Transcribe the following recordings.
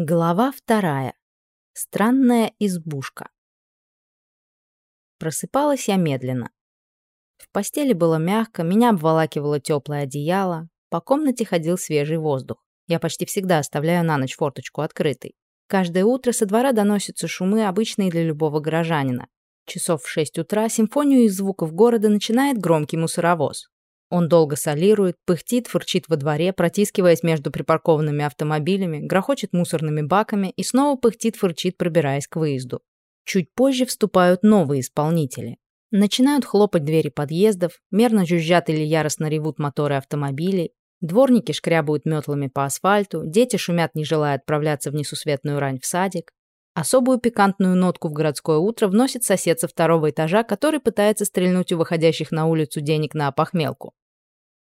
Глава вторая. Странная избушка. Просыпалась я медленно. В постели было мягко, меня обволакивало теплое одеяло, по комнате ходил свежий воздух. Я почти всегда оставляю на ночь форточку открытой. Каждое утро со двора доносятся шумы, обычные для любого горожанина. Часов в шесть утра симфонию из звуков города начинает громкий мусоровоз. Он долго солирует, пыхтит, фырчит во дворе, протискиваясь между припаркованными автомобилями, грохочет мусорными баками и снова пыхтит, фырчит, пробираясь к выезду. Чуть позже вступают новые исполнители. Начинают хлопать двери подъездов, мерно жужжат или яростно ревут моторы автомобилей, дворники шкрябают метлами по асфальту, дети шумят, не желая отправляться в несусветную рань в садик. Особую пикантную нотку в городское утро вносит сосед со второго этажа, который пытается стрельнуть у выходящих на улицу денег на опохмелку.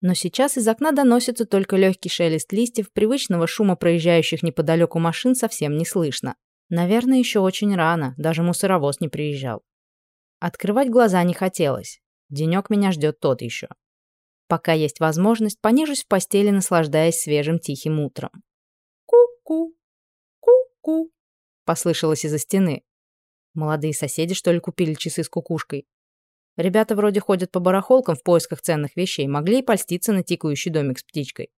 Но сейчас из окна доносится только легкий шелест листьев, привычного шума проезжающих неподалеку машин совсем не слышно. Наверное, еще очень рано, даже мусоровоз не приезжал. Открывать глаза не хотелось. Денек меня ждет тот еще. Пока есть возможность, понижусь в постели, наслаждаясь свежим тихим утром. Ку-ку, ку-ку послышалось из-за стены. Молодые соседи, что ли, купили часы с кукушкой? Ребята вроде ходят по барахолкам в поисках ценных вещей, могли и польститься на тикающий домик с птичкой.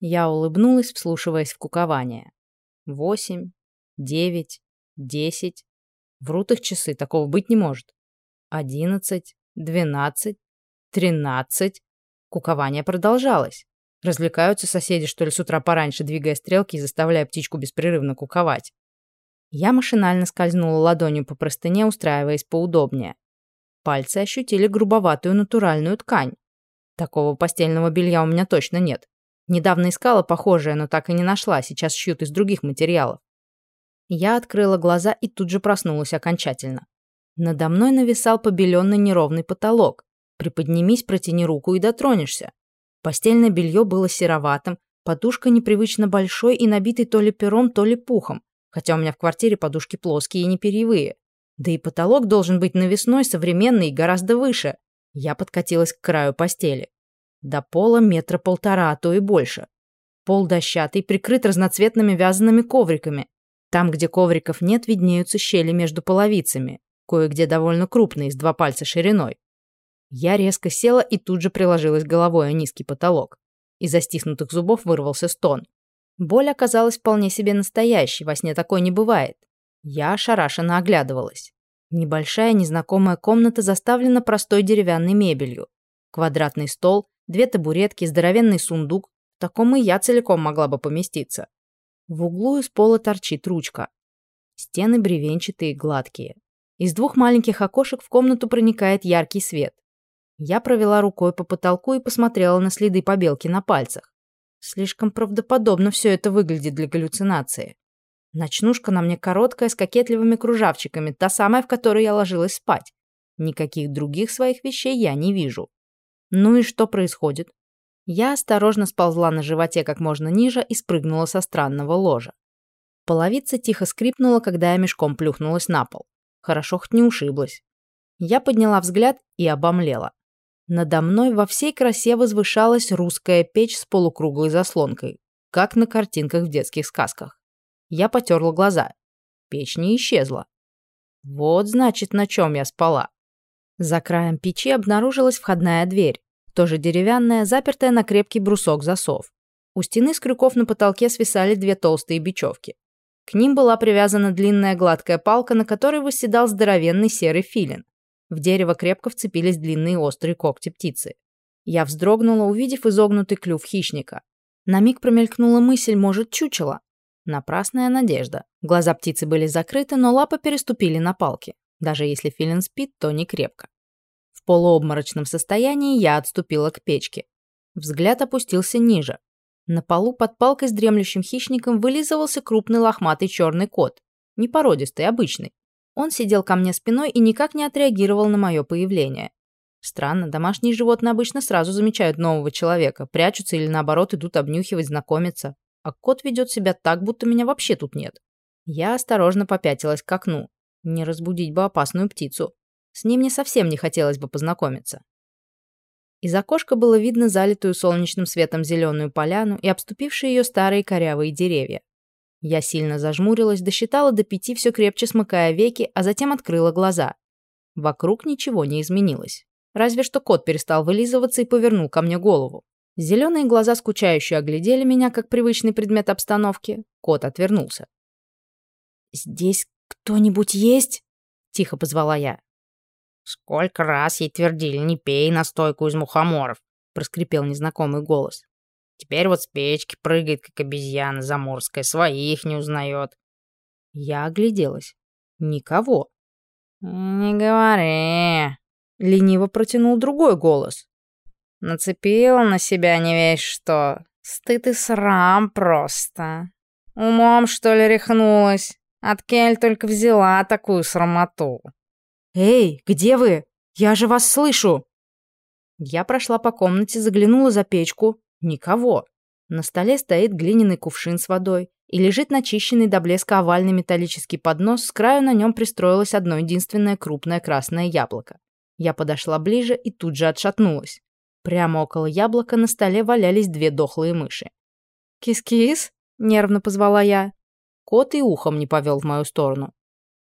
Я улыбнулась, вслушиваясь в кукование. Восемь, девять, десять. Врут их часы, такого быть не может. Одиннадцать, двенадцать, тринадцать. Кукование продолжалось. Развлекаются соседи, что ли, с утра пораньше, двигая стрелки и заставляя птичку беспрерывно куковать. Я машинально скользнула ладонью по простыне, устраиваясь поудобнее. Пальцы ощутили грубоватую натуральную ткань. Такого постельного белья у меня точно нет. Недавно искала похожее, но так и не нашла, сейчас шьют из других материалов. Я открыла глаза и тут же проснулась окончательно. Надо мной нависал побеленный неровный потолок. Приподнимись, протяни руку и дотронешься. Постельное белье было сероватым, подушка непривычно большой и набитой то ли пером, то ли пухом хотя у меня в квартире подушки плоские и не перьевые. Да и потолок должен быть навесной, современный и гораздо выше. Я подкатилась к краю постели. До пола метра полтора, а то и больше. Пол дощатый, прикрыт разноцветными вязаными ковриками. Там, где ковриков нет, виднеются щели между половицами, кое-где довольно крупные, с два пальца шириной. Я резко села и тут же приложилась головой о низкий потолок. Из застиснутых зубов вырвался стон. Боль оказалась вполне себе настоящей, во сне такой не бывает. Я ошарашенно оглядывалась. Небольшая незнакомая комната заставлена простой деревянной мебелью. Квадратный стол, две табуретки, здоровенный сундук. В таком и я целиком могла бы поместиться. В углу из пола торчит ручка. Стены бревенчатые гладкие. Из двух маленьких окошек в комнату проникает яркий свет. Я провела рукой по потолку и посмотрела на следы побелки на пальцах. Слишком правдоподобно все это выглядит для галлюцинации. Ночнушка на мне короткая, с кокетливыми кружавчиками, та самая, в которой я ложилась спать. Никаких других своих вещей я не вижу. Ну и что происходит? Я осторожно сползла на животе как можно ниже и спрыгнула со странного ложа. Половица тихо скрипнула, когда я мешком плюхнулась на пол. Хорошо хоть не ушиблась. Я подняла взгляд и обомлела. Надо мной во всей красе возвышалась русская печь с полукруглой заслонкой, как на картинках в детских сказках. Я потерла глаза. Печь не исчезла. Вот, значит, на чем я спала. За краем печи обнаружилась входная дверь, тоже деревянная, запертая на крепкий брусок засов. У стены с крюков на потолке свисали две толстые бечевки. К ним была привязана длинная гладкая палка, на которой восседал здоровенный серый филин. В дерево крепко вцепились длинные острые когти птицы. Я вздрогнула, увидев изогнутый клюв хищника. На миг промелькнула мысль, может, чучело. Напрасная надежда. Глаза птицы были закрыты, но лапы переступили на палки. Даже если филин спит, то не крепко. В полуобморочном состоянии я отступила к печке. Взгляд опустился ниже. На полу под палкой с дремлющим хищником вылизывался крупный лохматый черный кот. Не породистый, обычный. Он сидел ко мне спиной и никак не отреагировал на мое появление. Странно, домашние животные обычно сразу замечают нового человека, прячутся или наоборот идут обнюхивать, знакомиться. А кот ведет себя так, будто меня вообще тут нет. Я осторожно попятилась к окну. Не разбудить бы опасную птицу. С ним мне совсем не хотелось бы познакомиться. Из окошка было видно залитую солнечным светом зеленую поляну и обступившие ее старые корявые деревья. Я сильно зажмурилась, досчитала до пяти, все крепче смыкая веки, а затем открыла глаза. Вокруг ничего не изменилось. Разве что кот перестал вылизываться и повернул ко мне голову. Зеленые глаза скучающе оглядели меня, как привычный предмет обстановки. Кот отвернулся. «Здесь кто-нибудь есть?» — тихо позвала я. «Сколько раз ей твердили, не пей настойку из мухоморов», — проскрипел незнакомый голос. «Теперь вот с печки прыгает, как обезьяна заморская, своих не узнает». Я огляделась. Никого. «Не говори», — лениво протянул другой голос. Нацепил на себя не весь что. Стыд и срам просто. Умом, что ли, рехнулась? От Кель только взяла такую срамоту. «Эй, где вы? Я же вас слышу!» Я прошла по комнате, заглянула за печку. Никого. На столе стоит глиняный кувшин с водой и лежит начищенный до блеска овальный металлический поднос, с краю на нем пристроилось одно единственное крупное красное яблоко. Я подошла ближе и тут же отшатнулась. Прямо около яблока на столе валялись две дохлые мыши. «Кис-кис?» — нервно позвала я. Кот и ухом не повел в мою сторону.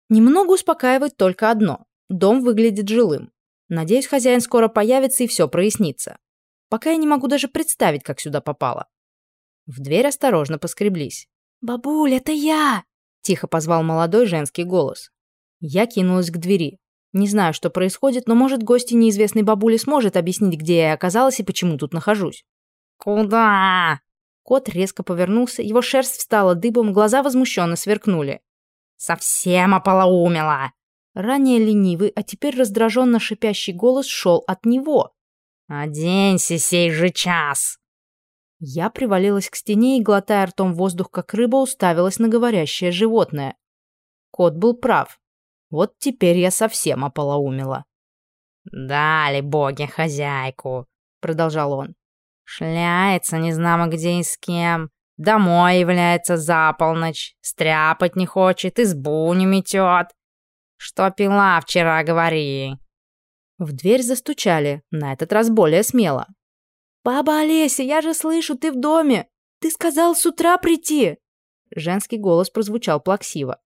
Немного успокаивает только одно. Дом выглядит жилым. Надеюсь, хозяин скоро появится и все прояснится. Пока я не могу даже представить, как сюда попала. В дверь осторожно поскреблись. «Бабуль, это я!» — тихо позвал молодой женский голос. Я кинулась к двери. Не знаю, что происходит, но, может, гости неизвестной бабули сможет объяснить, где я оказалась и почему тут нахожусь. «Куда?» Кот резко повернулся, его шерсть встала дыбом, глаза возмущенно сверкнули. «Совсем ополоумела!» Ранее ленивый, а теперь раздраженно шипящий голос шел от него. «Оденься сей же час!» Я привалилась к стене и, глотая ртом воздух, как рыба, уставилась на говорящее животное. Кот был прав. Вот теперь я совсем ополоумела. «Дали боги хозяйку», — продолжал он. «Шляется незнамо где и с кем, домой является за полночь, стряпать не хочет, избу не метет. Что пила вчера, говори». В дверь застучали, на этот раз более смело. «Баба Олеся, я же слышу, ты в доме! Ты сказал с утра прийти!» Женский голос прозвучал плаксиво.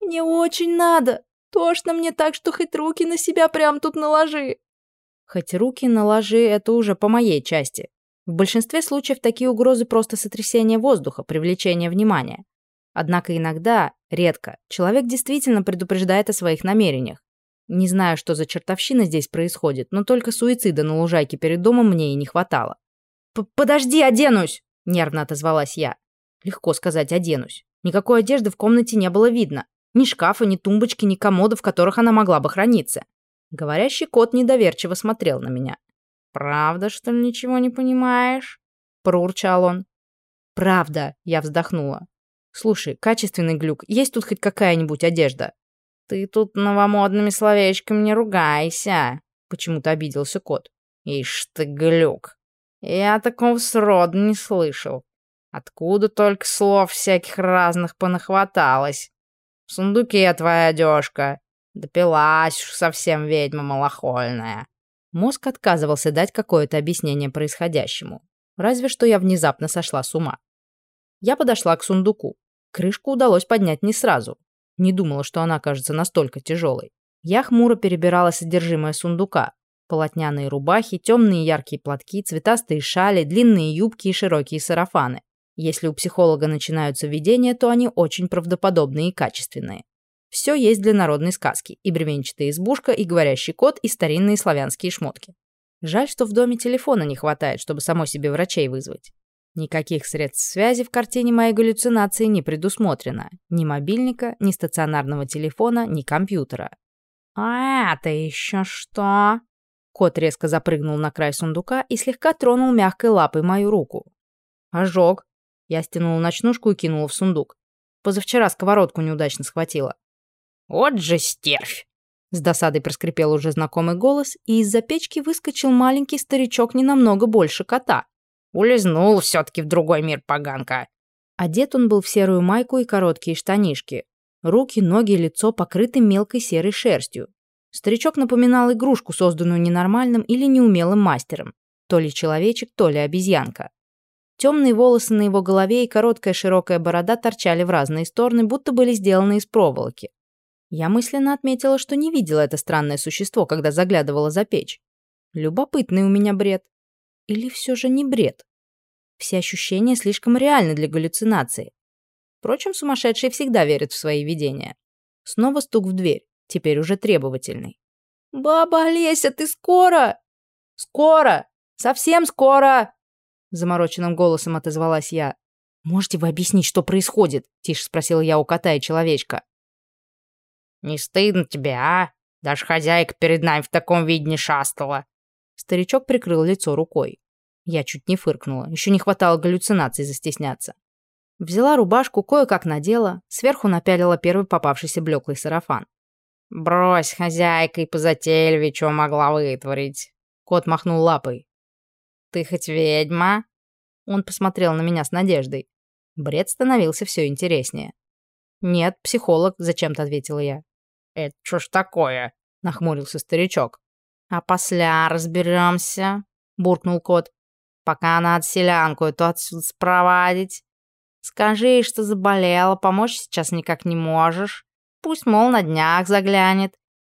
«Мне очень надо! Тошно мне так, что хоть руки на себя прям тут наложи. Хоть руки наложи, это уже по моей части. В большинстве случаев такие угрозы просто сотрясение воздуха, привлечение внимания. Однако иногда, редко, человек действительно предупреждает о своих намерениях. Не знаю, что за чертовщина здесь происходит, но только суицида на лужайке перед домом мне и не хватало. «Подожди, оденусь!» – нервно отозвалась я. Легко сказать «оденусь». Никакой одежды в комнате не было видно. Ни шкафа, ни тумбочки, ни комода, в которых она могла бы храниться. Говорящий кот недоверчиво смотрел на меня. «Правда, что ли, ничего не понимаешь?» — проурчал он. «Правда», — я вздохнула. «Слушай, качественный глюк, есть тут хоть какая-нибудь одежда?» «Ты тут новомодными словечками не ругайся», — почему-то обиделся кот. «Ишь ты, глюк! Я такого сроду не слышал. Откуда только слов всяких разных понахваталось. В сундуке твоя одежка. Допилась уж совсем ведьма малохольная». Мозг отказывался дать какое-то объяснение происходящему. Разве что я внезапно сошла с ума. Я подошла к сундуку. Крышку удалось поднять не сразу. Не думала, что она окажется настолько тяжелой. Я хмуро перебирала содержимое сундука. Полотняные рубахи, темные яркие платки, цветастые шали, длинные юбки и широкие сарафаны. Если у психолога начинаются видения, то они очень правдоподобные и качественные. Все есть для народной сказки. И бревенчатая избушка, и говорящий кот, и старинные славянские шмотки. Жаль, что в доме телефона не хватает, чтобы самой себе врачей вызвать. Никаких средств связи в картине моей галлюцинации не предусмотрено. Ни мобильника, ни стационарного телефона, ни компьютера. «А это еще что?» Кот резко запрыгнул на край сундука и слегка тронул мягкой лапой мою руку. «Ожог», я стянула ночнушку и кинула в сундук. Позавчера сковородку неудачно схватила. «Вот же стервь!» С досадой проскрипел уже знакомый голос, и из-за печки выскочил маленький старичок не намного больше кота. «Улизнул все-таки в другой мир, поганка!» Одет он был в серую майку и короткие штанишки. Руки, ноги, лицо покрыты мелкой серой шерстью. Старичок напоминал игрушку, созданную ненормальным или неумелым мастером. То ли человечек, то ли обезьянка. Темные волосы на его голове и короткая широкая борода торчали в разные стороны, будто были сделаны из проволоки. Я мысленно отметила, что не видела это странное существо, когда заглядывала за печь. Любопытный у меня бред. Или все же не бред? Все ощущения слишком реальны для галлюцинации. Впрочем, сумасшедшие всегда верят в свои видения. Снова стук в дверь, теперь уже требовательный. «Баба Олеся, ты скоро?» «Скоро! Совсем скоро!» Замороченным голосом отозвалась я. «Можете вы объяснить, что происходит?» Тише спросила я у кота и человечка. «Не стыдно тебе, а? Даже хозяйка перед нами в таком виде не шастала». Старичок прикрыл лицо рукой. Я чуть не фыркнула. Еще не хватало галлюцинаций застесняться. Взяла рубашку, кое-как надела, сверху напялила первый попавшийся блеклый сарафан. «Брось, хозяйка, и позательеве, что могла вытворить?» Кот махнул лапой. «Ты хоть ведьма?» Он посмотрел на меня с надеждой. Бред становился все интереснее. «Нет, психолог», — зачем-то ответила я. «Это что ж такое?» — нахмурился старичок. «А после разберемся», — буркнул кот. «Пока надо селянку эту отсюда спровадить. Скажи, что заболела, помочь сейчас никак не можешь. Пусть, мол, на днях заглянет.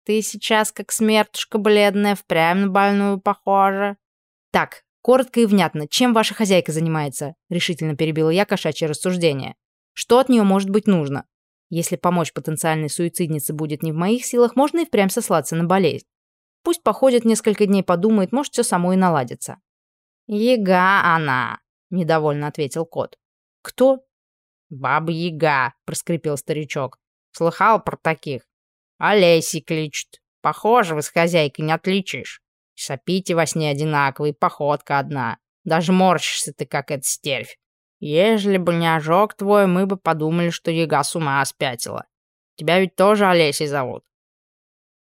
Ты сейчас, как смертушка бледная, впрямь на больную похожа». «Так, коротко и внятно, чем ваша хозяйка занимается?» — решительно перебила я кошачье рассуждение. «Что от нее может быть нужно?» Если помочь потенциальной суициднице будет не в моих силах, можно и впрямь сослаться на болезнь. Пусть походит несколько дней, подумает, может, все само и наладится. «Яга она», — недовольно ответил кот. «Кто?» «Баба-яга», — проскрипел старичок. «Слыхал про таких? Олеси кличут. Похоже, вы с хозяйкой не отличишь. Сопите во сне одинаковый, походка одна. Даже морщишься ты, как эта стервь. Ежели бы не ожог твой, мы бы подумали, что яга с ума спятила. Тебя ведь тоже Олесей зовут.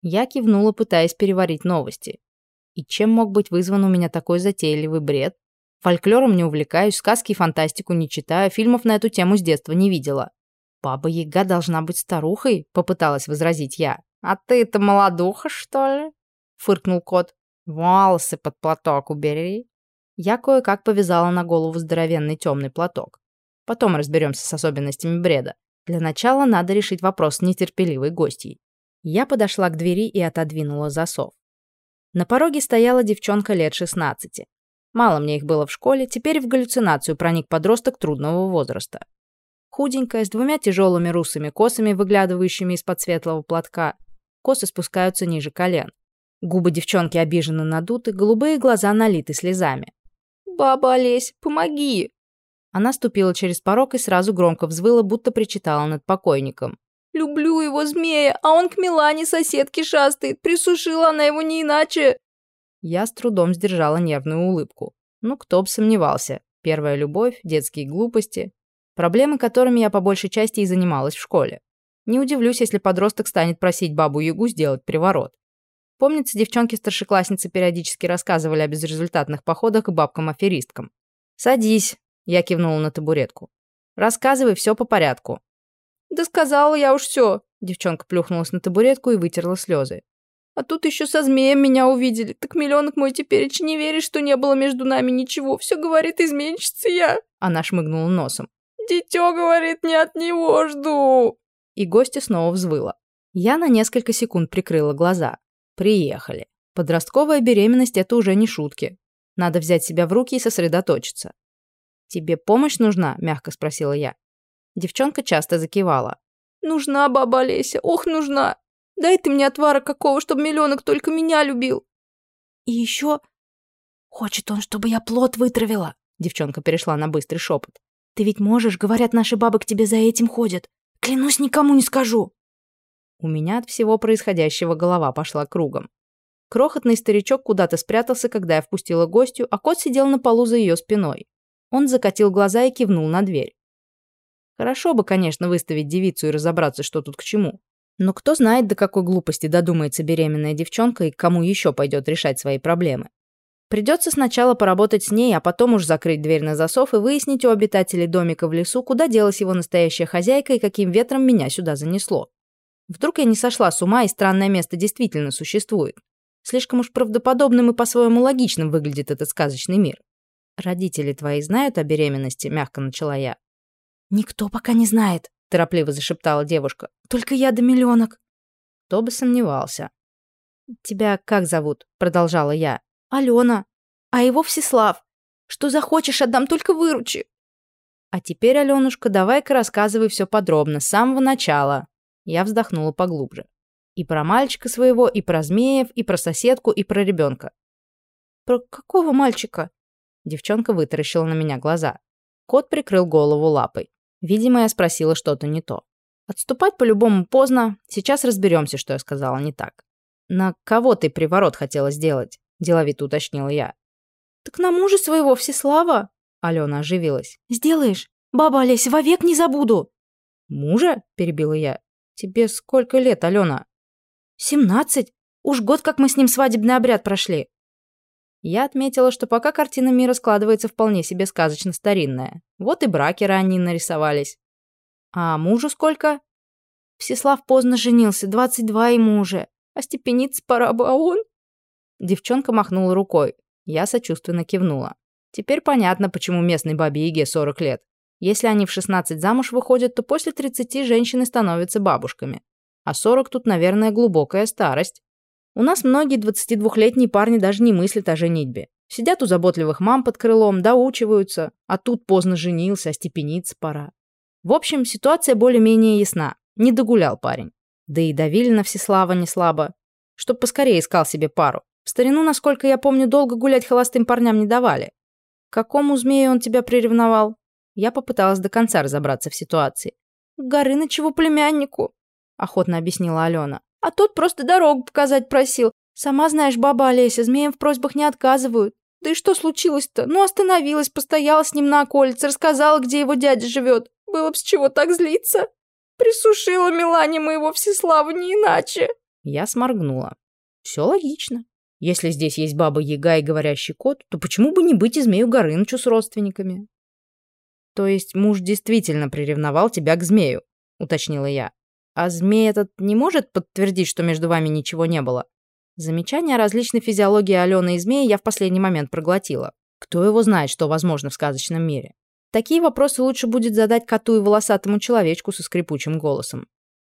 Я кивнула, пытаясь переварить новости. И чем мог быть вызван у меня такой затейливый бред? Фольклором не увлекаюсь, сказки и фантастику не читаю, фильмов на эту тему с детства не видела. «Баба Яга должна быть старухой», — попыталась возразить я. «А ты-то молодуха, что ли?» — фыркнул кот. «Волосы под платок убери». Я кое-как повязала на голову здоровенный темный платок. Потом разберемся с особенностями бреда. Для начала надо решить вопрос с нетерпеливой гостьей. Я подошла к двери и отодвинула засов. На пороге стояла девчонка лет 16. Мало мне их было в школе, теперь в галлюцинацию проник подросток трудного возраста. Худенькая, с двумя тяжелыми русыми косами, выглядывающими из-под светлого платка. Косы спускаются ниже колен. Губы девчонки обиженно надуты, голубые глаза налиты слезами. «Баба Олесь, помоги!» Она ступила через порог и сразу громко взвыла, будто причитала над покойником. «Люблю его, змея, а он к Милане соседке шастает. Присушила она его не иначе!» Я с трудом сдержала нервную улыбку. Ну, кто бы сомневался. Первая любовь, детские глупости. Проблемы, которыми я по большей части и занималась в школе. Не удивлюсь, если подросток станет просить бабу-ягу сделать приворот. Помнится, девчонки-старшеклассницы периодически рассказывали о безрезультатных походах к бабкам-аферисткам. «Садись», — я кивнула на табуретку. «Рассказывай все по порядку». «Да сказала я уж все», — девчонка плюхнулась на табуретку и вытерла слезы. «А тут еще со змеем меня увидели. Так миллионок мой теперь не верит, что не было между нами ничего. Все говорит изменщица я». Она шмыгнула носом. «Дитё, говорит, не от него жду». И гостья снова взвыла. Я на несколько секунд прикрыла глаза. Приехали. Подростковая беременность – это уже не шутки. Надо взять себя в руки и сосредоточиться. «Тебе помощь нужна?» – мягко спросила я. Девчонка часто закивала. «Нужна, баба Олеся, ох, нужна! Дай ты мне отвара какого, чтобы миллионок только меня любил!» «И еще хочет он, чтобы я плод вытравила!» Девчонка перешла на быстрый шепот. «Ты ведь можешь, говорят, наши бабы к тебе за этим ходят. Клянусь, никому не скажу!» У меня от всего происходящего голова пошла кругом. Крохотный старичок куда-то спрятался, когда я впустила гостью, а кот сидел на полу за ее спиной. Он закатил глаза и кивнул на дверь. Хорошо бы, конечно, выставить девицу и разобраться, что тут к чему. Но кто знает, до какой глупости додумается беременная девчонка и кому еще пойдет решать свои проблемы. Придется сначала поработать с ней, а потом уж закрыть дверь на засов и выяснить у обитателей домика в лесу, куда делась его настоящая хозяйка и каким ветром меня сюда занесло. Вдруг я не сошла с ума, и странное место действительно существует. Слишком уж правдоподобным и по-своему логичным выглядит этот сказочный мир. Родители твои знают о беременности, мягко начала я. Никто пока не знает, торопливо зашептала девушка. Только я до миллионок. Кто бы сомневался. Тебя как зовут? Продолжала я. Алена. А его Всеслав. Что захочешь, отдам, только выручи. А теперь, Аленушка, давай-ка рассказывай все подробно, с самого начала. Я вздохнула поглубже. И про мальчика своего, и про змеев, и про соседку, и про ребенка. Про какого мальчика? Девчонка вытаращила на меня глаза. Кот прикрыл голову лапой. Видимо, я спросила что-то не то. Отступать по-любому поздно. Сейчас разберемся, что я сказала не так. На кого ты приворот хотела сделать? Деловито уточнила я. Так на мужа своего, Всеслава. Алена оживилась. Сделаешь? Баба Олеся, вовек не забуду. Мужа? Перебила я. Тебе сколько лет, Алена? Семнадцать. Уж год, как мы с ним свадебный обряд прошли. Я отметила, что пока картина мира складывается вполне себе сказочно старинная. Вот и браки ранние нарисовались. А мужу сколько? Всеслав поздно женился, двадцать два ему уже. Остепениться пора бы, а он... Девчонка махнула рукой. Я сочувственно кивнула. Теперь понятно, почему местной бабе Яге 40 лет. Если они в 16 замуж выходят, то после 30 женщины становятся бабушками. А 40 тут, наверное, глубокая старость. У нас многие 22-летние парни даже не мыслят о женитьбе. Сидят у заботливых мам под крылом, доучиваются, а тут поздно женился, а степениться пора. В общем, ситуация более-менее ясна. Не догулял парень. Да и давили на Всеслава не слабо. Чтоб поскорее искал себе пару. В старину, насколько я помню, долго гулять холостым парням не давали. К какому змею он тебя приревновал? Я попыталась до конца разобраться в ситуации. «К Горынычеву племяннику», — охотно объяснила Алена. А тот просто дорогу показать просил. Сама знаешь, баба Олеся, змеям в просьбах не отказывают. Да и что случилось-то? Ну, остановилась, постояла с ним на околице, рассказала, где его дядя живет. Было бы с чего так злиться. Присушила Милане моего Всеслава не иначе. Я сморгнула. Все логично. Если здесь есть баба Яга и говорящий кот, то почему бы не быть и змею Горынычу с родственниками? То есть муж действительно приревновал тебя к змею, уточнила я. А змей этот не может подтвердить, что между вами ничего не было? Замечания о различной физиологии Алены и змеи я в последний момент проглотила. Кто его знает, что возможно в сказочном мире? Такие вопросы лучше будет задать коту и волосатому человечку со скрипучим голосом.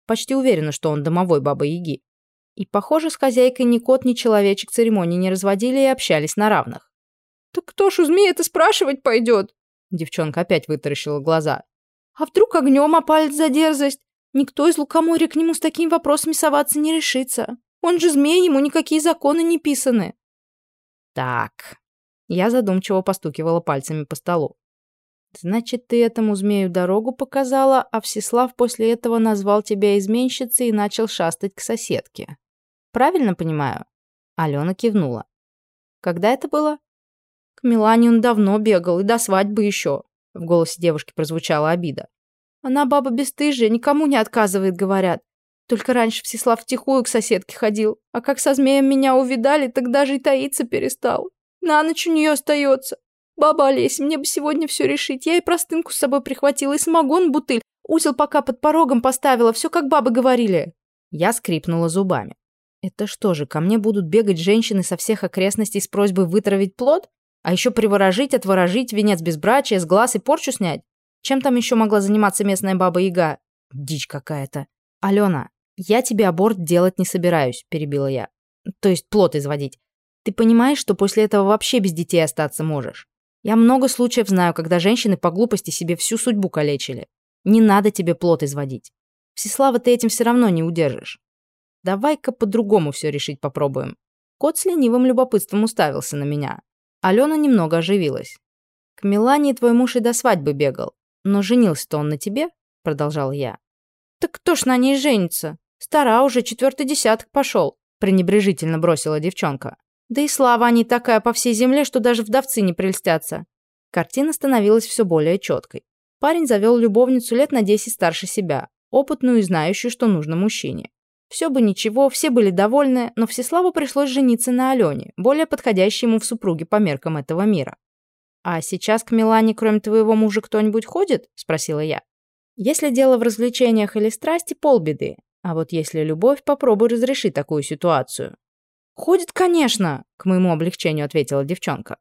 Почти уверена, что он домовой Баба-Яги. И, похоже, с хозяйкой ни кот, ни человечек церемонии не разводили и общались на равных. «Так кто ж у змеи это спрашивать пойдет?» Девчонка опять вытаращила глаза. «А вдруг огнем опалит за дерзость? Никто из лукоморья к нему с такими вопросами соваться не решится. Он же змей, ему никакие законы не писаны. Так. Я задумчиво постукивала пальцами по столу. Значит, ты этому змею дорогу показала, а Всеслав после этого назвал тебя изменщицей и начал шастать к соседке. Правильно понимаю? Алена кивнула. Когда это было? К Милане он давно бегал, и до свадьбы еще. В голосе девушки прозвучала обида. Она баба бесстыжая, никому не отказывает, говорят. Только раньше Всеслав втихую к соседке ходил, а как со змеем меня увидали, так даже и таиться перестал. На ночь у нее остается. Баба Олеся, мне бы сегодня все решить. Я и простынку с собой прихватила, и самогон бутыль. Узел пока под порогом поставила, все как бабы говорили. Я скрипнула зубами. Это что же, ко мне будут бегать женщины со всех окрестностей с просьбой вытравить плод? А еще приворожить, отворожить, венец безбрачия, с глаз и порчу снять? Чем там еще могла заниматься местная баба-яга? Дичь какая-то. Алена, я тебе аборт делать не собираюсь, перебила я. То есть плод изводить. Ты понимаешь, что после этого вообще без детей остаться можешь? Я много случаев знаю, когда женщины по глупости себе всю судьбу калечили. Не надо тебе плод изводить. Всеслава ты этим все равно не удержишь. Давай-ка по-другому все решить попробуем. Кот с ленивым любопытством уставился на меня. Алена немного оживилась. К Милане твой муж и до свадьбы бегал. «Но женился-то он на тебе?» — продолжал я. «Так кто ж на ней женится? Стара уже, четвертый десяток пошел», — пренебрежительно бросила девчонка. «Да и слава они такая по всей земле, что даже вдовцы не прельстятся». Картина становилась все более четкой. Парень завел любовницу лет на десять старше себя, опытную и знающую, что нужно мужчине. Все бы ничего, все были довольны, но Всеславу пришлось жениться на Алене, более подходящей ему в супруге по меркам этого мира. «А сейчас к Милане, кроме твоего мужа, кто-нибудь ходит?» – спросила я. «Если дело в развлечениях или страсти, полбеды. А вот если любовь, попробуй разреши такую ситуацию». «Ходит, конечно», – к моему облегчению ответила девчонка.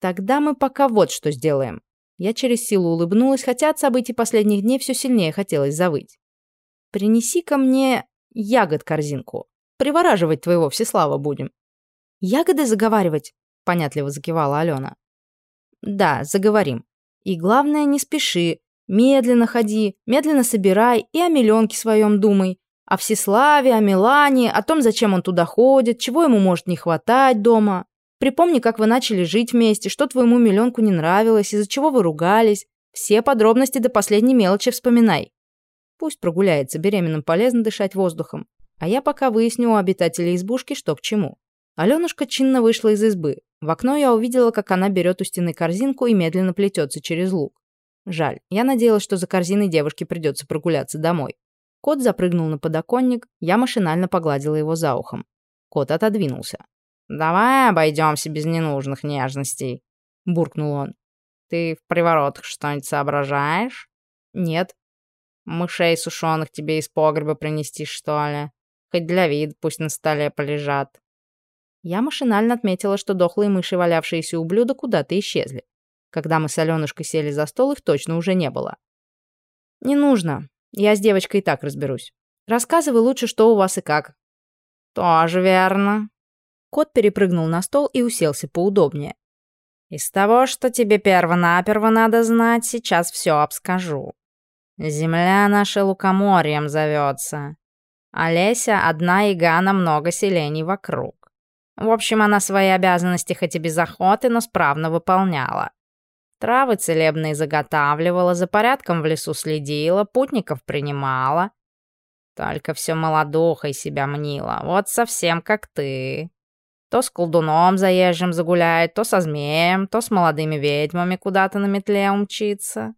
Тогда мы пока вот что сделаем. Я через силу улыбнулась, хотя от событий последних дней все сильнее хотелось завыть. принеси ко мне ягод корзинку. Привораживать твоего Всеслава будем. Ягоды заговаривать? Понятливо закивала Алена. Да, заговорим. И главное, не спеши. Медленно ходи, медленно собирай и о миллионке своем думай. О Всеславе, о Милане, о том, зачем он туда ходит, чего ему может не хватать дома. Припомни, как вы начали жить вместе, что твоему миллионку не нравилось, из-за чего вы ругались. Все подробности до последней мелочи вспоминай. Пусть прогуляется, беременным полезно дышать воздухом. А я пока выясню у обитателей избушки, что к чему. Аленушка чинно вышла из избы. В окно я увидела, как она берет у стены корзинку и медленно плетется через луг. Жаль, я надеялась, что за корзиной девушке придется прогуляться домой. Кот запрыгнул на подоконник, я машинально погладила его за ухом. Кот отодвинулся. «Давай обойдемся без ненужных нежностей», — буркнул он. «Ты в приворотах что-нибудь соображаешь?» «Нет». «Мышей сушеных тебе из погреба принести, что ли? Хоть для вида пусть на столе полежат». Я машинально отметила, что дохлые мыши, валявшиеся у блюда, куда-то исчезли. Когда мы с Аленушкой сели за стол, их точно уже не было. «Не нужно. Я с девочкой и так разберусь. Рассказывай лучше, что у вас и как». «Тоже верно», Кот перепрыгнул на стол и уселся поудобнее. «Из того, что тебе перво-наперво надо знать, сейчас все обскажу. Земля наша лукоморьем зовется. Олеся одна яга на много селений вокруг. В общем, она свои обязанности хоть и без охоты, но справно выполняла. Травы целебные заготавливала, за порядком в лесу следила, путников принимала. Только все молодухой себя мнила, вот совсем как ты. То с колдуном заезжим загуляет, то со змеем, то с молодыми ведьмами куда-то на метле умчится.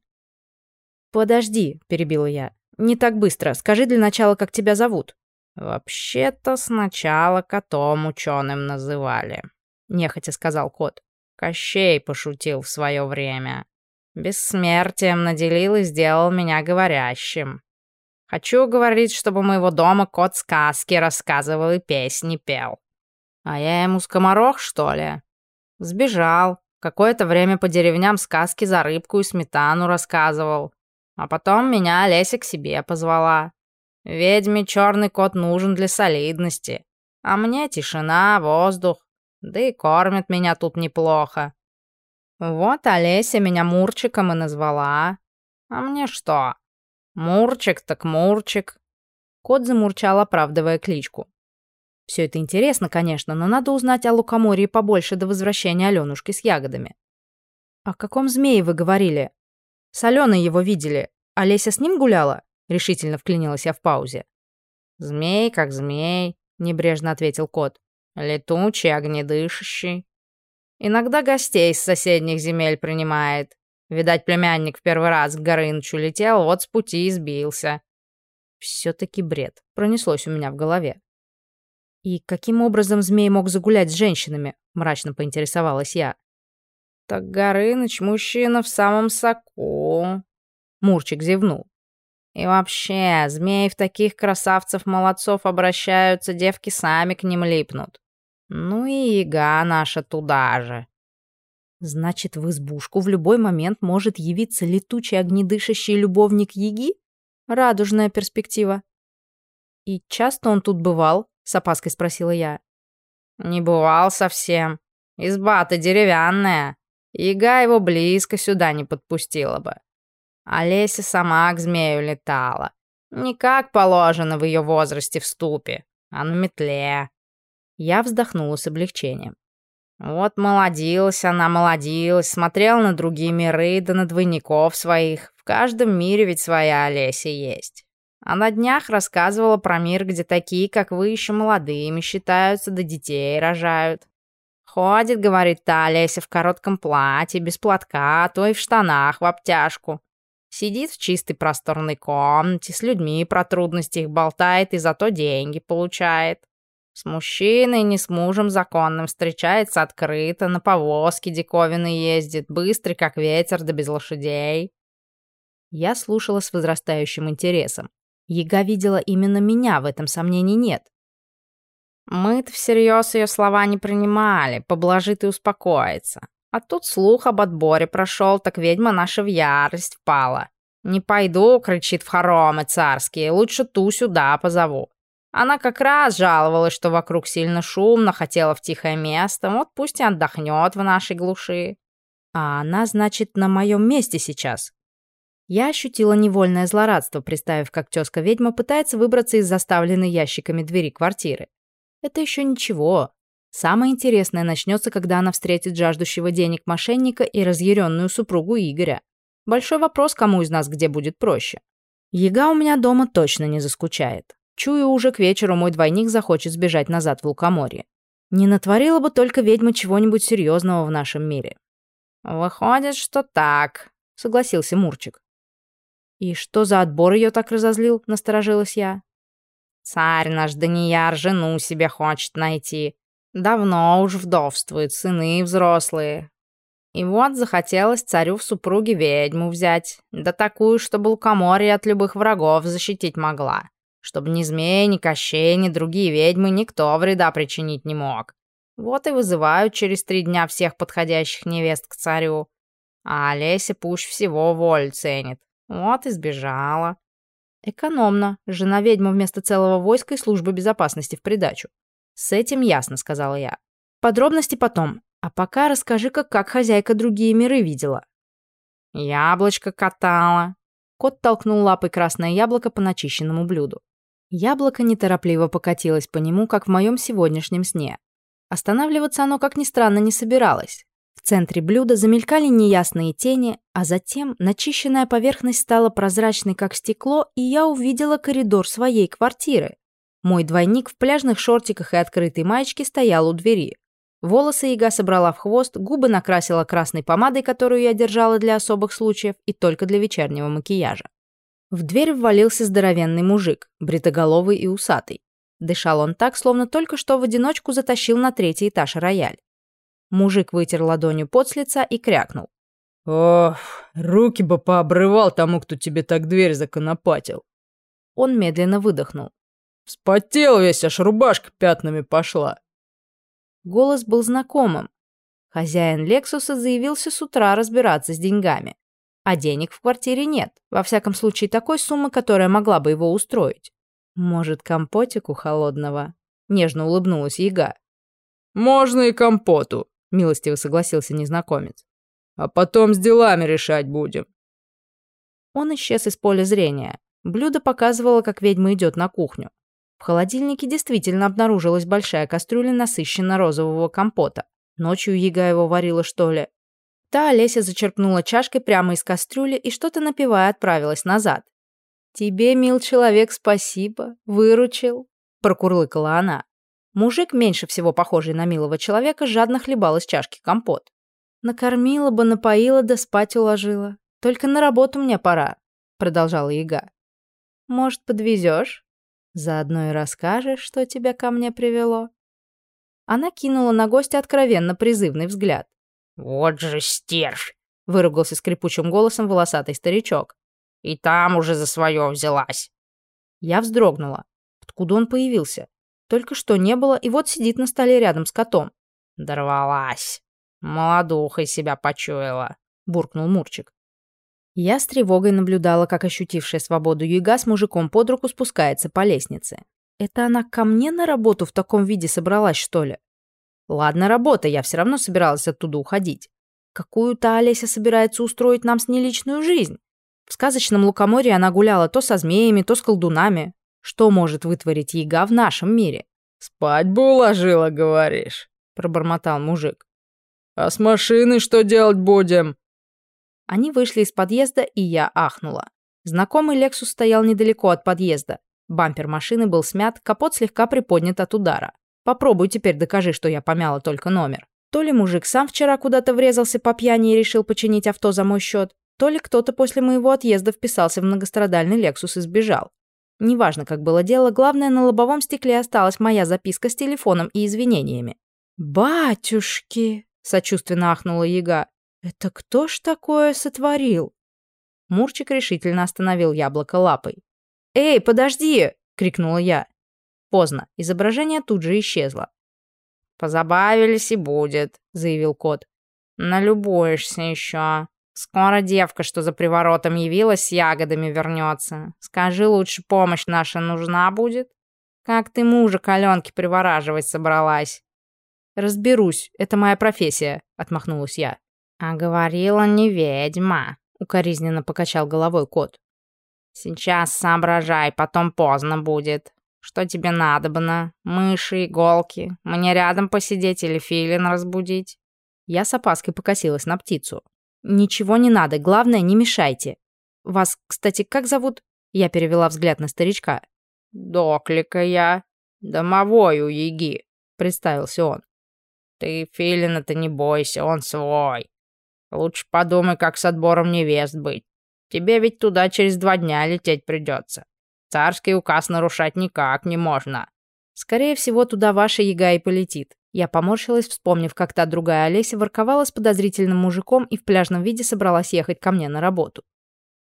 «Подожди», — перебила я. «Не так быстро. Скажи для начала, как тебя зовут». «Вообще-то сначала котом ученым называли», — нехотя сказал кот. Кощей пошутил в свое время. Бессмертием наделил и сделал меня говорящим. Хочу говорить, чтобы моего дома кот сказки рассказывал и песни пел. А я ему скоморох, что ли? Сбежал. Какое-то время по деревням сказки за рыбку и сметану рассказывал. А потом меня Олеся к себе позвала. Ведьме черный кот нужен для солидности. А мне тишина, воздух. Да и кормят меня тут неплохо. Вот Олеся меня Мурчиком и назвала. А мне что? Мурчик так Мурчик. Кот замурчал, оправдывая кличку. Все это интересно, конечно, но надо узнать о лукоморье побольше до возвращения Аленушки с ягодами. «О каком змее вы говорили?» «С Аленой его видели. Олеся с ним гуляла?» Решительно вклинилась я в паузе. «Змей как змей», — небрежно ответил кот. «Летучий, огнедышащий. Иногда гостей с соседних земель принимает. Видать, племянник в первый раз к Горынычу летел, вот с пути и сбился». Все-таки бред. Пронеслось у меня в голове. «И каким образом змей мог загулять с женщинами?» — мрачно поинтересовалась я. «Так Горыныч мужчина в самом соку», — Мурчик зевнул. «И вообще, змеи в таких красавцев-молодцов обращаются, девки сами к ним липнут. Ну и яга наша туда же». «Значит, в избушку в любой момент может явиться летучий огнедышащий любовник яги? Радужная перспектива». «И часто он тут бывал?» с опаской спросила я. «Не бывал совсем. Изба-то деревянная. Яга его близко сюда не подпустила бы. Олеся сама к змею летала. Не как положено в ее возрасте в ступе, а на метле». Я вздохнула с облегчением. Вот молодилась она, молодилась, смотрела на другие миры, да на двойников своих. В каждом мире ведь своя Олеся есть. А на днях рассказывала про мир, где такие, как вы, еще молодыми считаются, да детей рожают. Ходит, говорит та Олеся в коротком платье, без платка, а то и в штанах в обтяжку. Сидит в чистой просторной комнате, с людьми про трудности их болтает и зато деньги получает. С мужчиной, не с мужем законным, встречается открыто, на повозке диковины ездит, быстрый, как ветер, да без лошадей. Я слушала с возрастающим интересом. Яга видела именно меня, в этом сомнений нет. Мы-то всерьез ее слова не принимали, поблажит и успокоиться. А тут слух об отборе прошел, так ведьма наша в ярость впала. «Не пойду», — кричит в хоромы царские, — «лучше ту сюда позову». Она как раз жаловалась, что вокруг сильно шумно, хотела в тихое место, вот пусть и отдохнет в нашей глуши. А она, значит, на моем месте сейчас. Я ощутила невольное злорадство, представив, как тезка-ведьма пытается выбраться из заставленной ящиками двери квартиры. Это еще ничего. Самое интересное начнется, когда она встретит жаждущего денег мошенника и разъяренную супругу Игоря. Большой вопрос, кому из нас где будет проще. Ега у меня дома точно не заскучает. Чую, уже к вечеру мой двойник захочет сбежать назад в Лукоморье. Не натворила бы только ведьма чего-нибудь серьезного в нашем мире. «Выходит, что так», — согласился Мурчик. «И что за отбор ее так разозлил?» — насторожилась я. «Царь наш Данияр жену себе хочет найти. Давно уж вдовствует, сыны взрослые. И вот захотелось царю в супруге ведьму взять, да такую, чтобы лукоморье от любых врагов защитить могла. Чтобы ни змеи, ни кощей, ни другие ведьмы никто вреда причинить не мог. Вот и вызывают через три дня всех подходящих невест к царю. А Олеся пусть всего воль ценит. Вот и сбежала. Экономно. Жена ведьма вместо целого войска и службы безопасности в придачу. С этим ясно, сказала я. Подробности потом. А пока расскажи-ка, как хозяйка другие миры видела. Яблочко катала. Кот толкнул лапой красное яблоко по начищенному блюду. Яблоко неторопливо покатилось по нему, как в моем сегодняшнем сне. Останавливаться оно, как ни странно, не собиралось. В центре блюда замелькали неясные тени, а затем начищенная поверхность стала прозрачной, как стекло, и я увидела коридор своей квартиры. Мой двойник в пляжных шортиках и открытой маечке стоял у двери. Волосы яга собрала в хвост, губы накрасила красной помадой, которую я держала для особых случаев и только для вечернего макияжа. В дверь ввалился здоровенный мужик, бритоголовый и усатый. Дышал он так, словно только что в одиночку затащил на третий этаж рояль. Мужик вытер ладонью пот с лица и крякнул. «Ох, руки бы пообрывал тому, кто тебе так дверь законопатил». Он медленно выдохнул. «Вспотел весь, аж рубашка пятнами пошла». Голос был знакомым. Хозяин Лексуса заявился с утра разбираться с деньгами. А денег в квартире нет. Во всяком случае, такой суммы, которая могла бы его устроить. Может, компотику холодного? Нежно улыбнулась яга. «Можно и компоту», — милостиво согласился незнакомец. «А потом с делами решать будем». Он исчез из поля зрения. Блюдо показывало, как ведьма идет на кухню. В холодильнике действительно обнаружилась большая кастрюля насыщенно-розового компота. Ночью яга его варила, что ли? Та Олеся зачерпнула чашкой прямо из кастрюли и что-то напивая отправилась назад. «Тебе, мил человек, спасибо, выручил», — прокурлыкала она. Мужик, меньше всего похожий на милого человека, жадно хлебал из чашки компот. «Накормила бы, напоила да спать уложила. Только на работу мне пора», — продолжала яга. «Может, подвезешь?» Заодно и расскажешь, что тебя ко мне привело». Она кинула на гостя откровенно призывный взгляд. «Вот же стервь!» — выругался скрипучим голосом волосатый старичок. «И там уже за свое взялась». Я вздрогнула. Откуда он появился? Только что не было, и вот сидит на столе рядом с котом. «Дорвалась. Молодухой себя почуяла», — буркнул Мурчик. Я с тревогой наблюдала, как ощутившая свободу Юга с мужиком под руку спускается по лестнице. Это она ко мне на работу в таком виде собралась, что ли? Ладно, работа, я все равно собиралась оттуда уходить. Какую-то Олеся собирается устроить нам с ней личную жизнь. В сказочном лукоморье она гуляла то со змеями, то с колдунами. Что может вытворить яга в нашем мире? «Спать бы уложила, говоришь», — пробормотал мужик. «А с машиной что делать будем?» Они вышли из подъезда, и я ахнула. Знакомый Лексус стоял недалеко от подъезда. Бампер машины был смят, капот слегка приподнят от удара. Попробуй теперь докажи, что я помяла только номер. То ли мужик сам вчера куда-то врезался по пьяни и решил починить авто за мой счет, то ли кто-то после моего отъезда вписался в многострадальный Лексус и сбежал. Неважно, как было дело, главное, на лобовом стекле осталась моя записка с телефоном и извинениями. «Батюшки!» — сочувственно ахнула яга. «Это кто ж такое сотворил?» Мурчик решительно остановил яблоко лапой. «Эй, подожди!» — крикнула я. Поздно, изображение тут же исчезло. «Позабавились и будет», — заявил кот. Налюбуешься еще. Скоро девка, что за приворотом явилась, с ягодами вернется. Скажи лучше, помощь наша нужна будет? Как ты мужа коленки привораживать собралась? Разберусь, это моя профессия, отмахнулась я. А говорила не ведьма, укоризненно покачал головой кот. Сейчас соображай, потом поздно будет. Что тебе надобно? Мыши, иголки? Мне рядом посидеть или филин разбудить? Я с опаской покосилась на птицу. «Ничего не надо, главное, не мешайте. Вас, кстати, как зовут?» Я перевела взгляд на старичка. «Доклика я. Домовой у Яги», — представился он. «Ты Филина-то не бойся, он свой. Лучше подумай, как с отбором невест быть. Тебе ведь туда через два дня лететь придется. Царский указ нарушать никак не можно». «Скорее всего, туда ваша яга и полетит. Я поморщилась, вспомнив, как та другая Олеся ворковала с подозрительным мужиком и в пляжном виде собралась ехать ко мне на работу.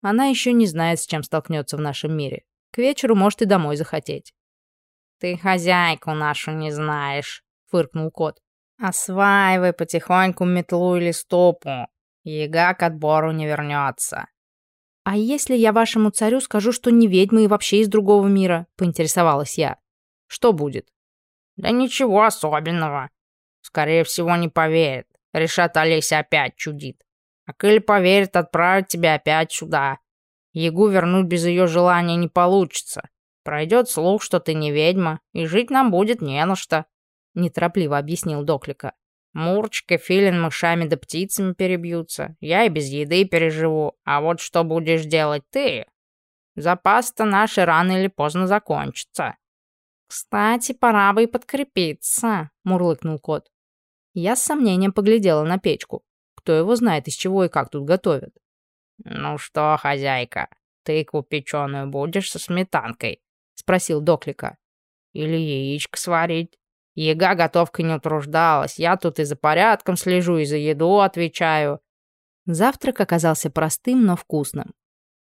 Она еще не знает, с чем столкнется в нашем мире. К вечеру может и домой захотеть. «Ты хозяйку нашу не знаешь», — фыркнул кот. «Осваивай потихоньку метлу или стопу. Яга к отбору не вернется». «А если я вашему царю скажу, что не ведьма и вообще из другого мира?» — поинтересовалась я. «Что будет?» Да ничего особенного. Скорее всего, не поверит. Решат, Олеся опять чудит. А коли поверит, отправят тебя опять сюда. Ягу вернуть без ее желания не получится. Пройдет слух, что ты не ведьма, и жить нам будет не на что», — неторопливо объяснил Доклика. «Мурчик филин мышами да птицами перебьются. Я и без еды переживу. А вот что будешь делать ты? Запас-то наши рано или поздно закончится. «Кстати, пора бы и подкрепиться», — мурлыкнул кот. Я с сомнением поглядела на печку. Кто его знает, из чего и как тут готовят. «Ну что, хозяйка, тыкву печеную будешь со сметанкой?» — спросил Доклика. «Или яичко сварить? Ега готовкой не утруждалась. Я тут и за порядком слежу, и за еду отвечаю». Завтрак оказался простым, но вкусным.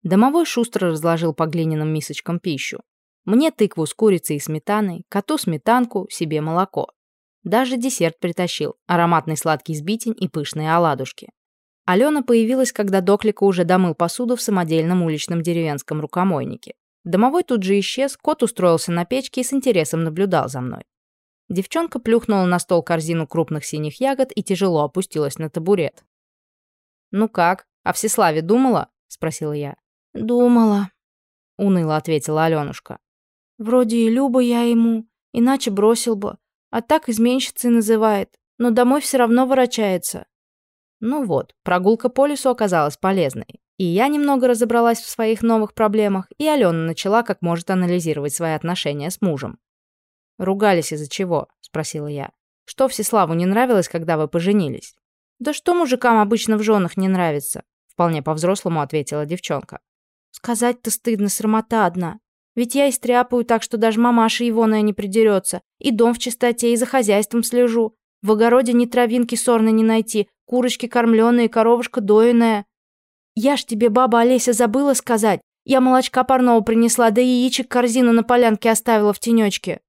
Домовой шустро разложил по глиняным мисочкам пищу. Мне тыкву с курицей и сметаной, коту сметанку, себе молоко. Даже десерт притащил, ароматный сладкий сбитень и пышные оладушки. Алена появилась, когда Доклика уже домыл посуду в самодельном уличном деревенском рукомойнике. Домовой тут же исчез, кот устроился на печке и с интересом наблюдал за мной. Девчонка плюхнула на стол корзину крупных синих ягод и тяжело опустилась на табурет. «Ну как, о Всеславе думала?» — спросила я. «Думала», — уныло ответила Аленушка. Вроде и Люба я ему, иначе бросил бы. А так изменщицей называет, но домой все равно ворочается. Ну вот, прогулка по лесу оказалась полезной. И я немного разобралась в своих новых проблемах, и Алена начала как может анализировать свои отношения с мужем. «Ругались из-за чего?» – спросила я. «Что Всеславу не нравилось, когда вы поженились?» «Да что мужикам обычно в женах не нравится?» – вполне по-взрослому ответила девчонка. «Сказать-то стыдно, срамота одна. Ведь я истряпаю так, что даже мамаша егоная не придерется. И дом в чистоте, и за хозяйством слежу. В огороде ни травинки сорной не найти, курочки кормленые, коровушка доиная. Я ж тебе, баба Олеся, забыла сказать. Я молочка парного принесла, да яичек корзину на полянке оставила в тенечке.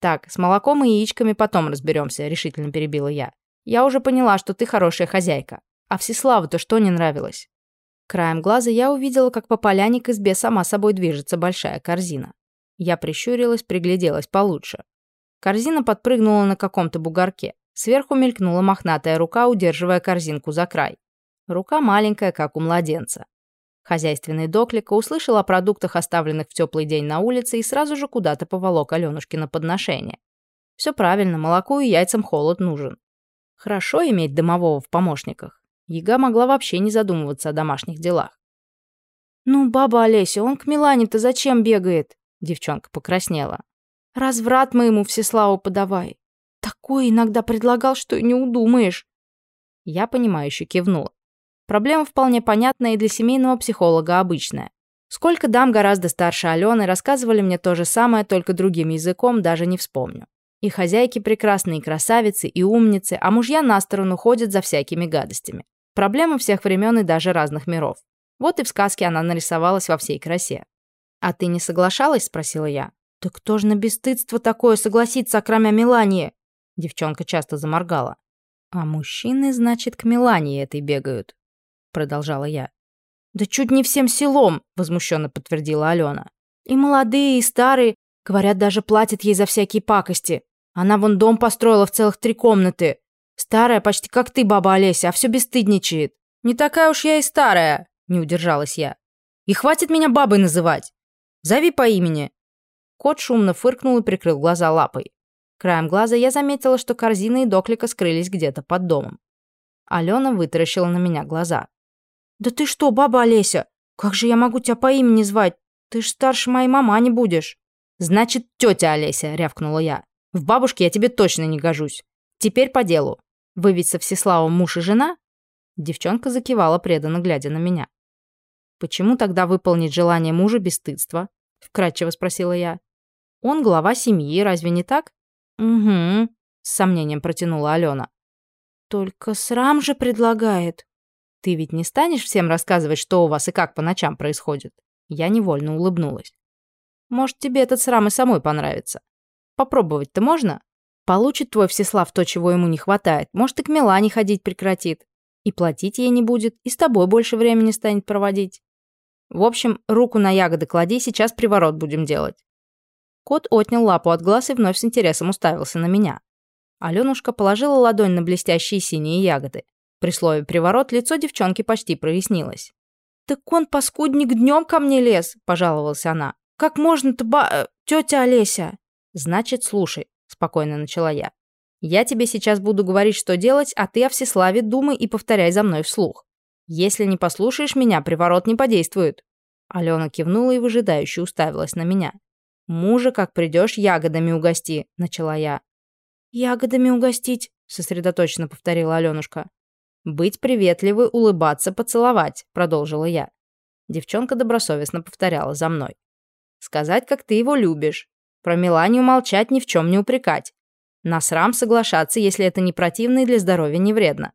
Так, с молоком и яичками потом разберемся, решительно перебила я. Я уже поняла, что ты хорошая хозяйка. А Всеславу-то что не нравилось? Краем глаза я увидела, как по поляне к избе сама собой движется большая корзина. Я прищурилась, пригляделась получше. Корзина подпрыгнула на каком-то бугорке. Сверху мелькнула мохнатая рука, удерживая корзинку за край. Рука маленькая, как у младенца. Хозяйственный доклика услышал о продуктах, оставленных в теплый день на улице, и сразу же куда-то поволок Аленушки на подношение. Все правильно, молоку и яйцам холод нужен. Хорошо иметь домового в помощниках. Яга могла вообще не задумываться о домашних делах. «Ну, баба Олеся, он к Милане-то зачем бегает?» Девчонка покраснела. «Разврат моему Всеславу подавай. Такое иногда предлагал, что и не удумаешь». Я понимающе кивнула. Проблема вполне понятная и для семейного психолога обычная. Сколько дам гораздо старше Алены рассказывали мне то же самое, только другим языком, даже не вспомню. И хозяйки прекрасные, красавицы, и умницы, а мужья на сторону ходят за всякими гадостями. Проблемы всех времен и даже разных миров. Вот и в сказке она нарисовалась во всей красе. «А ты не соглашалась?» – спросила я. «Да кто же на бесстыдство такое согласится, кроме Мелании?» Девчонка часто заморгала. А мужчины, значит, к Милане этой бегают, продолжала я. Да чуть не всем селом, возмущенно подтвердила Алена. И молодые, и старые, говорят, даже платят ей за всякие пакости. Она вон дом построила в целых три комнаты. Старая, почти как ты, баба Олеся, а все бесстыдничает. Не такая уж я и старая, не удержалась я. И хватит меня бабой называть. Зови по имени. Кот шумно фыркнул и прикрыл глаза лапой. Краем глаза я заметила, что корзина и доклика скрылись где-то под домом. Алена вытаращила на меня глаза. «Да ты что, баба Олеся? Как же я могу тебя по имени звать? Ты ж старше моей мамани будешь». «Значит, тетя Олеся», — рявкнула я. «В бабушке я тебе точно не гожусь. Теперь по делу. Вы ведь со Всеславом муж и жена?» Девчонка закивала, преданно глядя на меня. «Почему тогда выполнить желание мужа без стыдства?» — вкратчиво спросила я. «Он глава семьи, разве не так?» «Угу», — с сомнением протянула Алена. «Только срам же предлагает». «Ты ведь не станешь всем рассказывать, что у вас и как по ночам происходит?» Я невольно улыбнулась. «Может, тебе этот срам и самой понравится. Попробовать-то можно? Получит твой Всеслав то, чего ему не хватает. Может, и к Милане ходить прекратит. И платить ей не будет, и с тобой больше времени станет проводить. В общем, руку на ягоды клади, сейчас приворот будем делать. Кот отнял лапу от глаз и вновь с интересом уставился на меня. Аленушка положила ладонь на блестящие синие ягоды. При слове «приворот» лицо девчонки почти прояснилось. «Так он, паскудник, днем ко мне лез», — пожаловалась она. «Как можно-то, ба... Э, тетя Олеся?» «Значит, слушай», — спокойно начала я. «Я тебе сейчас буду говорить, что делать, а ты о всеславе думай и повторяй за мной вслух. Если не послушаешь меня, приворот не подействует». Алена кивнула и выжидающе уставилась на меня. «Мужа, как придешь, ягодами угости», — начала я. «Ягодами угостить», — сосредоточенно повторила Аленушка. «Быть приветливой, улыбаться, поцеловать», — продолжила я. Девчонка добросовестно повторяла за мной. «Сказать, как ты его любишь. Про Меланию молчать, ни в чем не упрекать. На срам соглашаться, если это не противно и для здоровья не вредно.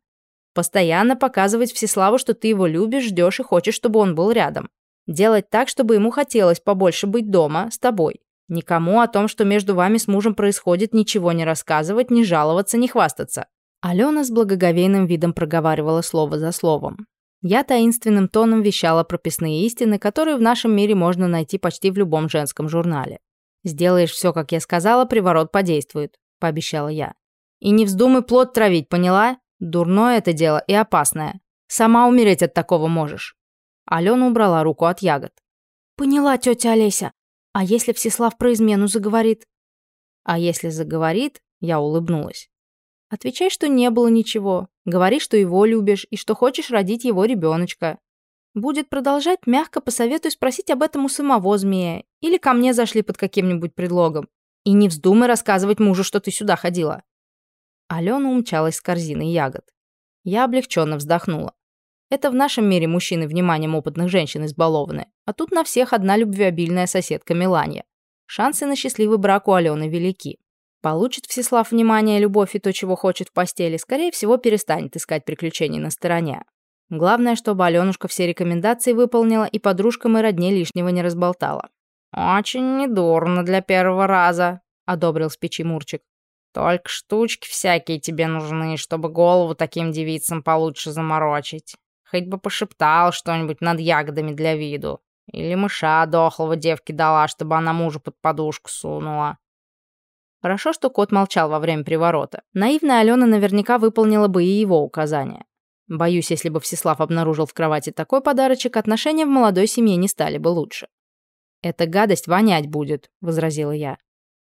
Постоянно показывать Всеславу, что ты его любишь, ждешь и хочешь, чтобы он был рядом. Делать так, чтобы ему хотелось побольше быть дома, с тобой. Никому о том, что между вами с мужем происходит, ничего не рассказывать, не жаловаться, не хвастаться. Алена с благоговейным видом проговаривала слово за словом. Я таинственным тоном вещала прописные истины, которые в нашем мире можно найти почти в любом женском журнале. «Сделаешь все, как я сказала, приворот подействует», — пообещала я. «И не вздумай плод травить, поняла? Дурное это дело и опасное. Сама умереть от такого можешь». Алена убрала руку от ягод. «Поняла, тетя Олеся. А если Всеслав про измену заговорит? А если заговорит, я улыбнулась. Отвечай, что не было ничего. Говори, что его любишь и что хочешь родить его ребеночка. Будет продолжать, мягко посоветуй спросить об этом у самого змея. Или ко мне зашли под каким-нибудь предлогом. И не вздумай рассказывать мужу, что ты сюда ходила. Алена умчалась с корзиной ягод. Я облегченно вздохнула. Это в нашем мире мужчины вниманием опытных женщин избалованы, а тут на всех одна любвеобильная соседка Мелания. Шансы на счастливый брак у Алены велики. Получит Всеслав внимание, любовь и то, чего хочет в постели, скорее всего, перестанет искать приключений на стороне. Главное, чтобы Аленушка все рекомендации выполнила и подружкам и родне лишнего не разболтала. «Очень недурно для первого раза», — одобрил с печи Мурчик. «Только штучки всякие тебе нужны, чтобы голову таким девицам получше заморочить. Хоть бы пошептал что-нибудь над ягодами для виду. Или мыша дохлого девки дала, чтобы она мужу под подушку сунула. Хорошо, что кот молчал во время приворота. Наивная Алена наверняка выполнила бы и его указания. Боюсь, если бы Всеслав обнаружил в кровати такой подарочек, отношения в молодой семье не стали бы лучше. «Эта гадость вонять будет», — возразила я.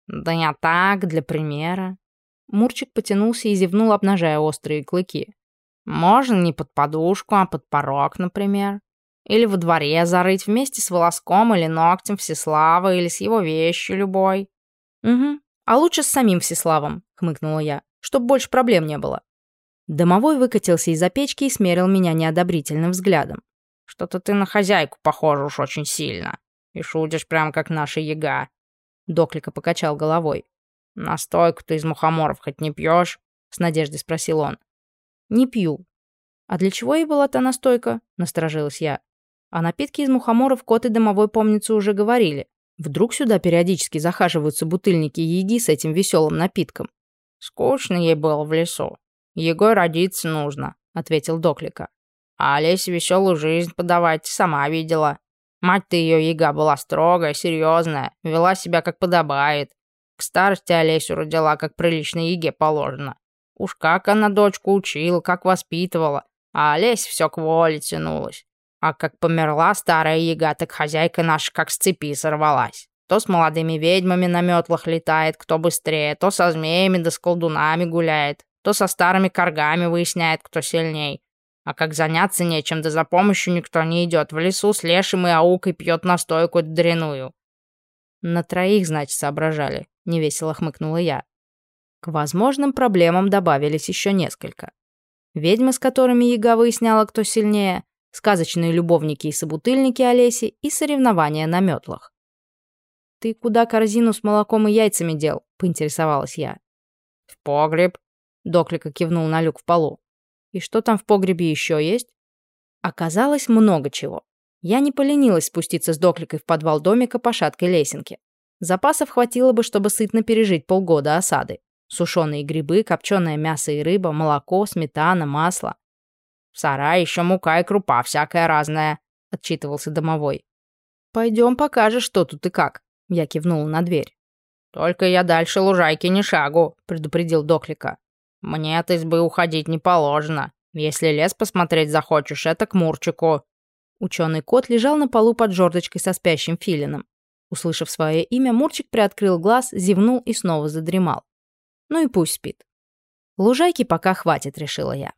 «Да я так, для примера». Мурчик потянулся и зевнул, обнажая острые клыки. Можно не под подушку, а под порог, например. Или во дворе зарыть вместе с волоском или ногтем Всеслава, или с его вещью любой. Угу. А лучше с самим Всеславом, хмыкнула я, чтобы больше проблем не было. Домовой выкатился из-за печки и смерил меня неодобрительным взглядом. «Что-то ты на хозяйку похожа уж очень сильно. И шутишь прям как наша яга». Доклика покачал головой. «Настойку ты из мухоморов хоть не пьешь?» С надеждой спросил он. «Не пью». «А для чего ей была та настойка?» — насторожилась я. «А напитки из мухоморов кот и домовой, помнится, уже говорили. Вдруг сюда периодически захаживаются бутыльники еги с этим веселым напитком?» «Скучно ей было в лесу. Егой родиться нужно», — ответил Доклика. «А Олесе веселую жизнь подавать, сама видела. Мать-то ее Ега была строгая, серьезная, вела себя как подобает. К старости Олесю родила, как приличной Еге положено. Уж как она дочку учила, как воспитывала, а Олесь все к воле тянулась. А как померла старая яга, так хозяйка наша как с цепи сорвалась. То с молодыми ведьмами на метлах летает, кто быстрее, то со змеями да с колдунами гуляет, то со старыми коргами выясняет, кто сильней. А как заняться нечем, да за помощью никто не идет. В лесу с лешим и аукой пьет настойку дряную. На троих, значит, соображали, невесело хмыкнула я. К возможным проблемам добавились еще несколько. Ведьмы, с которыми Яга выясняла, кто сильнее, сказочные любовники и собутыльники Олеси и соревнования на метлах. «Ты куда корзину с молоком и яйцами дел?» — поинтересовалась я. «В погреб», — Доклика кивнул на люк в полу. «И что там в погребе еще есть?» Оказалось много чего. Я не поленилась спуститься с Докликой в подвал домика по шаткой лесенке. Запасов хватило бы, чтобы сытно пережить полгода осады. Сушеные грибы, копченое мясо и рыба, молоко, сметана, масло. В сарае еще мука и крупа, всякая разная», — отчитывался домовой. «Пойдем покажешь, что тут и как», — я кивнула на дверь. «Только я дальше лужайки не шагу», — предупредил Доклика. «Мне от избы уходить не положено. Если лес посмотреть захочешь, это к Мурчику». Ученый кот лежал на полу под жердочкой со спящим филином. Услышав свое имя, Мурчик приоткрыл глаз, зевнул и снова задремал. Ну и пусть спит. Лужайки пока хватит, решила я.